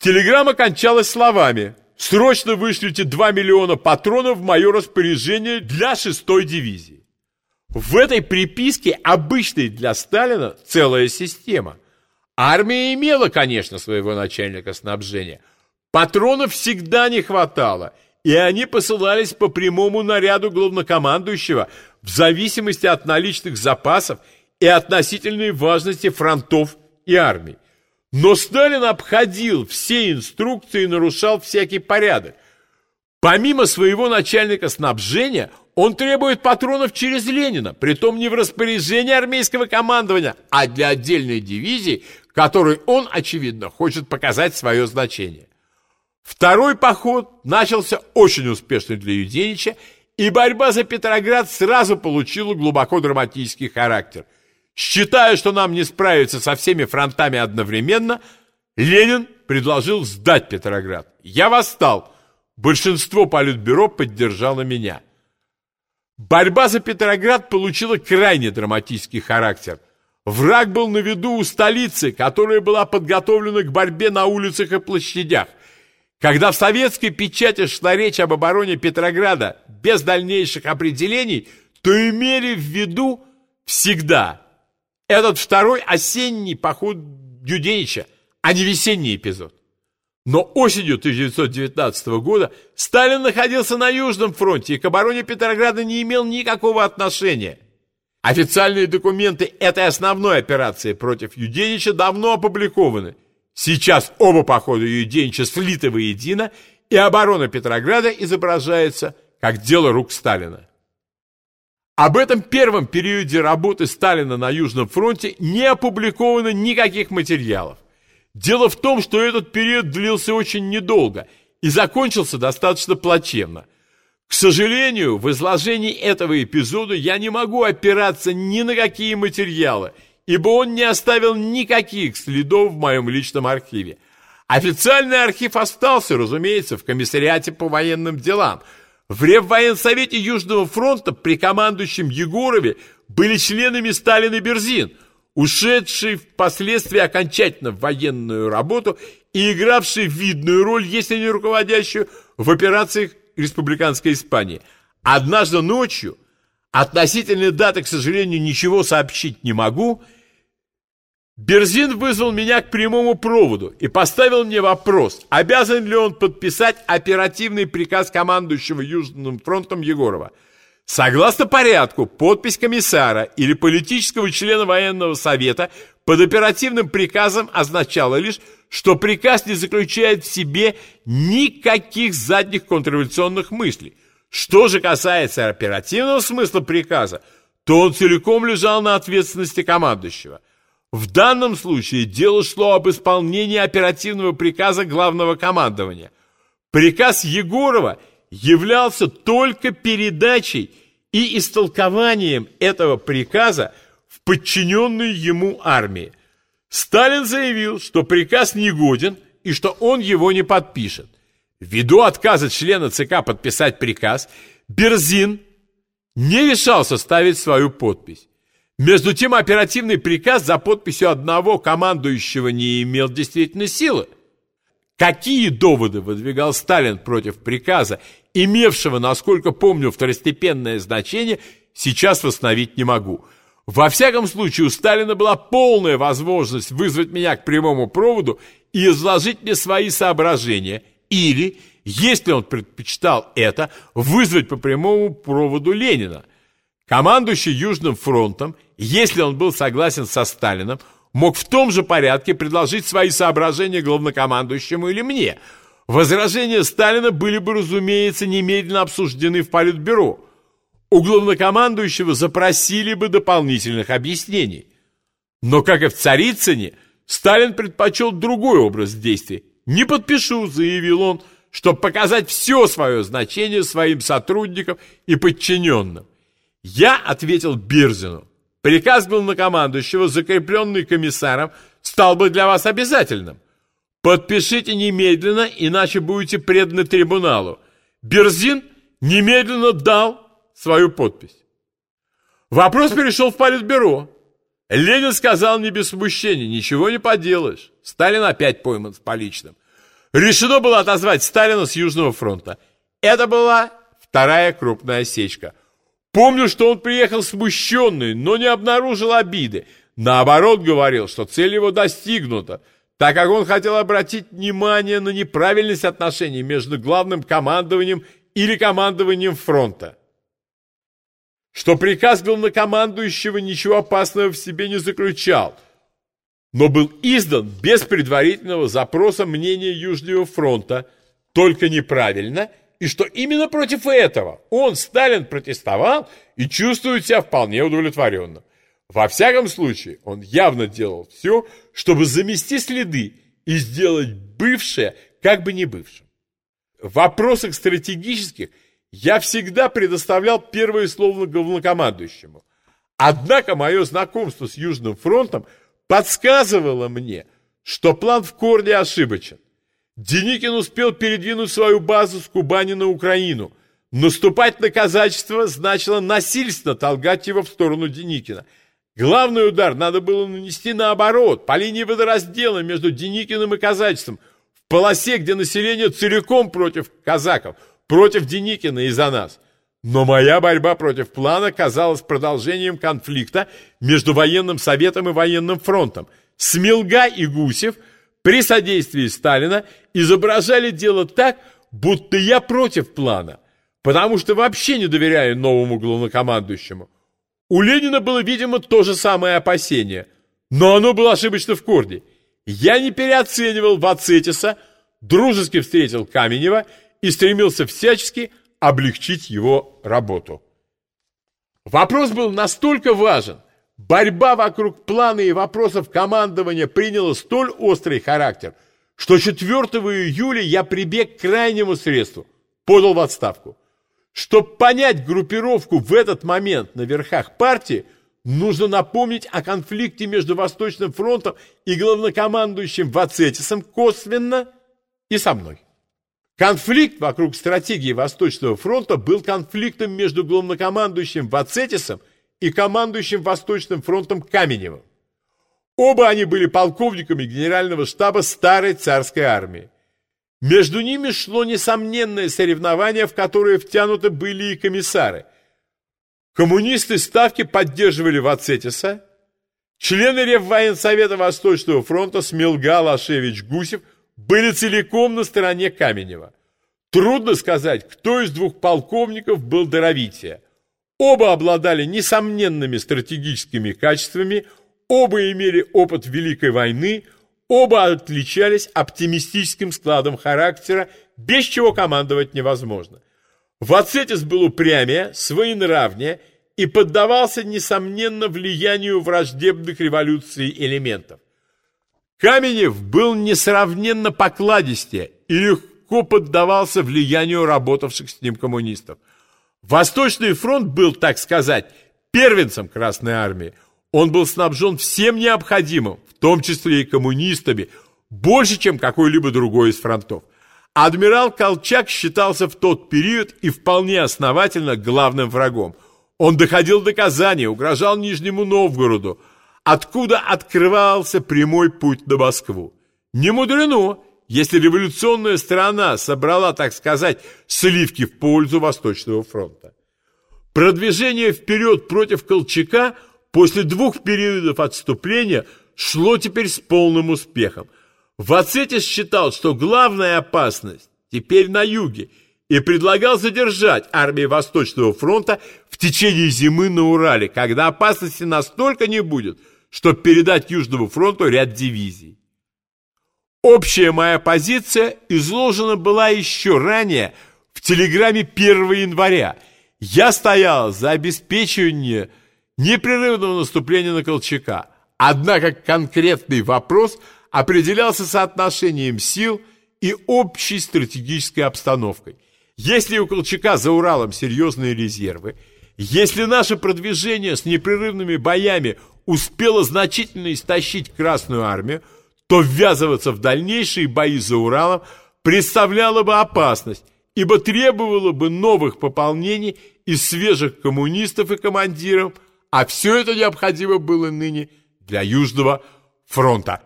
Телеграмма кончалась словами «Срочно вышлите 2 миллиона патронов в мое распоряжение для 6-й дивизии». В этой приписке, обычной для Сталина, целая система. Армия имела, конечно, своего начальника снабжения. Патронов всегда не хватало, и они посылались по прямому наряду главнокомандующего в зависимости от наличных запасов и относительной важности фронтов и армий. Но Сталин обходил все инструкции и нарушал всякий порядок. Помимо своего начальника снабжения, он требует патронов через Ленина, притом не в распоряжении армейского командования, а для отдельной дивизии, которой он, очевидно, хочет показать свое значение. Второй поход начался очень успешно для Юденича, и борьба за Петроград сразу получила глубоко драматический характер – Считая, что нам не справиться со всеми фронтами одновременно, Ленин предложил сдать Петроград. Я восстал. Большинство политбюро поддержало меня. Борьба за Петроград получила крайне драматический характер. Враг был на виду у столицы, которая была подготовлена к борьбе на улицах и площадях. Когда в советской печати шла речь об обороне Петрограда без дальнейших определений, то имели в виду всегда этот второй осенний поход Юденича, а не весенний эпизод. Но осенью 1919 года Сталин находился на Южном фронте и к обороне Петрограда не имел никакого отношения. Официальные документы этой основной операции против Юденича давно опубликованы. Сейчас оба похода Юденича слиты воедино, и оборона Петрограда изображается как дело рук Сталина. Об этом первом периоде работы Сталина на Южном фронте не опубликовано никаких материалов. Дело в том, что этот период длился очень недолго и закончился достаточно плачевно. К сожалению, в изложении этого эпизода я не могу опираться ни на какие материалы, ибо он не оставил никаких следов в моем личном архиве. Официальный архив остался, разумеется, в комиссариате по военным делам – в Реввоенсовете Южного фронта при командующем Егорове были членами Сталин и Берзин, ушедшие впоследствии окончательно в военную работу и игравшие видную роль, если не руководящую, в операциях республиканской Испании. Однажды ночью, относительно даты, к сожалению, ничего сообщить не могу – Берзин вызвал меня к прямому проводу и поставил мне вопрос, обязан ли он подписать оперативный приказ командующего Южным фронтом Егорова. Согласно порядку, подпись комиссара или политического члена военного совета под оперативным приказом означала лишь, что приказ не заключает в себе никаких задних контрреволюционных мыслей. Что же касается оперативного смысла приказа, то он целиком лежал на ответственности командующего – в данном случае дело шло об исполнении оперативного приказа главного командования. Приказ Егорова являлся только передачей и истолкованием этого приказа в подчиненную ему армии. Сталин заявил, что приказ негоден и что он его не подпишет. Ввиду отказа члена ЦК подписать приказ, Берзин не решался ставить свою подпись. Между тем оперативный приказ за подписью одного командующего не имел действительно силы. Какие доводы выдвигал Сталин против приказа, имевшего, насколько помню, второстепенное значение, сейчас восстановить не могу. Во всяком случае, у Сталина была полная возможность вызвать меня к прямому проводу и изложить мне свои соображения, или, если он предпочитал это, вызвать по прямому проводу Ленина. Командующий Южным фронтом, если он был согласен со Сталином, мог в том же порядке предложить свои соображения главнокомандующему или мне. Возражения Сталина были бы, разумеется, немедленно обсуждены в Политбюро. У главнокомандующего запросили бы дополнительных объяснений. Но, как и в Царицыне, Сталин предпочел другой образ действий. «Не подпишу», — заявил он, чтобы показать все свое значение своим сотрудникам и подчиненным. Я ответил Бирзину. Приказ был на командующего, закрепленный комиссаром, стал бы для вас обязательным. Подпишите немедленно, иначе будете преданы трибуналу. Берзин немедленно дал свою подпись. Вопрос перешел в Политбюро. Ленин сказал не без смущения, ничего не поделаешь. Сталин опять пойман с поличным. Решено было отозвать Сталина с Южного фронта. Это была вторая крупная осечка. Помню, что он приехал смущенный, но не обнаружил обиды. Наоборот, говорил, что цель его достигнута, так как он хотел обратить внимание на неправильность отношений между главным командованием или командованием фронта. Что приказ главнокомандующего ничего опасного в себе не заключал, но был издан без предварительного запроса мнения Южного фронта, только неправильно, и что именно против этого он, Сталин, протестовал и чувствует себя вполне удовлетворенным. Во всяком случае, он явно делал все, чтобы замести следы и сделать бывшее как бы не бывшим. В вопросах стратегических я всегда предоставлял первое слово главнокомандующему. Однако мое знакомство с Южным фронтом подсказывало мне, что план в корне ошибочен. Деникин успел передвинуть свою базу с Кубани на Украину. Наступать на казачество значило насильственно толгать его в сторону Деникина. Главный удар надо было нанести наоборот, по линии водораздела между Деникиным и казачеством, в полосе, где население целиком против казаков, против Деникина и за нас. Но моя борьба против плана казалась продолжением конфликта между военным советом и военным фронтом. Смелга и Гусев – при содействии Сталина изображали дело так, будто я против плана, потому что вообще не доверяю новому главнокомандующему. У Ленина было, видимо, то же самое опасение, но оно было ошибочно в корне. Я не переоценивал Вацетиса, дружески встретил Каменева и стремился всячески облегчить его работу. Вопрос был настолько важен – Борьба вокруг плана и вопросов командования приняла столь острый характер, что 4 июля я прибег к крайнему средству, подал в отставку. Чтобы понять группировку в этот момент на верхах партии, нужно напомнить о конфликте между Восточным фронтом и главнокомандующим Вацетисом косвенно и со мной. Конфликт вокруг стратегии Восточного фронта был конфликтом между главнокомандующим Вацетисом и командующим Восточным фронтом Каменевым. Оба они были полковниками генерального штаба старой царской армии. Между ними шло несомненное соревнование, в которое втянуты были и комиссары. Коммунисты Ставки поддерживали Вацетиса, члены Реввоенсовета Восточного фронта Смелга, Лашевич, Гусев были целиком на стороне Каменева. Трудно сказать, кто из двух полковников был даровитее – Оба обладали несомненными стратегическими качествами, оба имели опыт Великой войны, оба отличались оптимистическим складом характера, без чего командовать невозможно. Вацетис был упрямее, своенравнее и поддавался, несомненно, влиянию враждебных революций элементов. Каменев был несравненно покладистее и легко поддавался влиянию работавших с ним коммунистов – Восточный фронт был, так сказать, первенцем Красной Армии. Он был снабжен всем необходимым, в том числе и коммунистами, больше, чем какой-либо другой из фронтов. Адмирал Колчак считался в тот период и вполне основательно главным врагом. Он доходил до Казани, угрожал Нижнему Новгороду, откуда открывался прямой путь на Москву. Не мудрено, если революционная страна собрала, так сказать, сливки в пользу Восточного фронта. Продвижение вперед против Колчака после двух периодов отступления шло теперь с полным успехом. Вацетис считал, что главная опасность теперь на юге и предлагал задержать армии Восточного фронта в течение зимы на Урале, когда опасности настолько не будет, чтобы передать Южному фронту ряд дивизий. Общая моя позиция изложена была еще ранее в телеграмме 1 января. Я стоял за обеспечивание непрерывного наступления на Колчака. Однако конкретный вопрос определялся соотношением сил и общей стратегической обстановкой. Если у Колчака за Уралом серьезные резервы, если наше продвижение с непрерывными боями успело значительно истощить Красную Армию, то ввязываться в дальнейшие бои за Уралом представляло бы опасность, ибо требовало бы новых пополнений из свежих коммунистов и командиров, а все это необходимо было ныне для Южного фронта.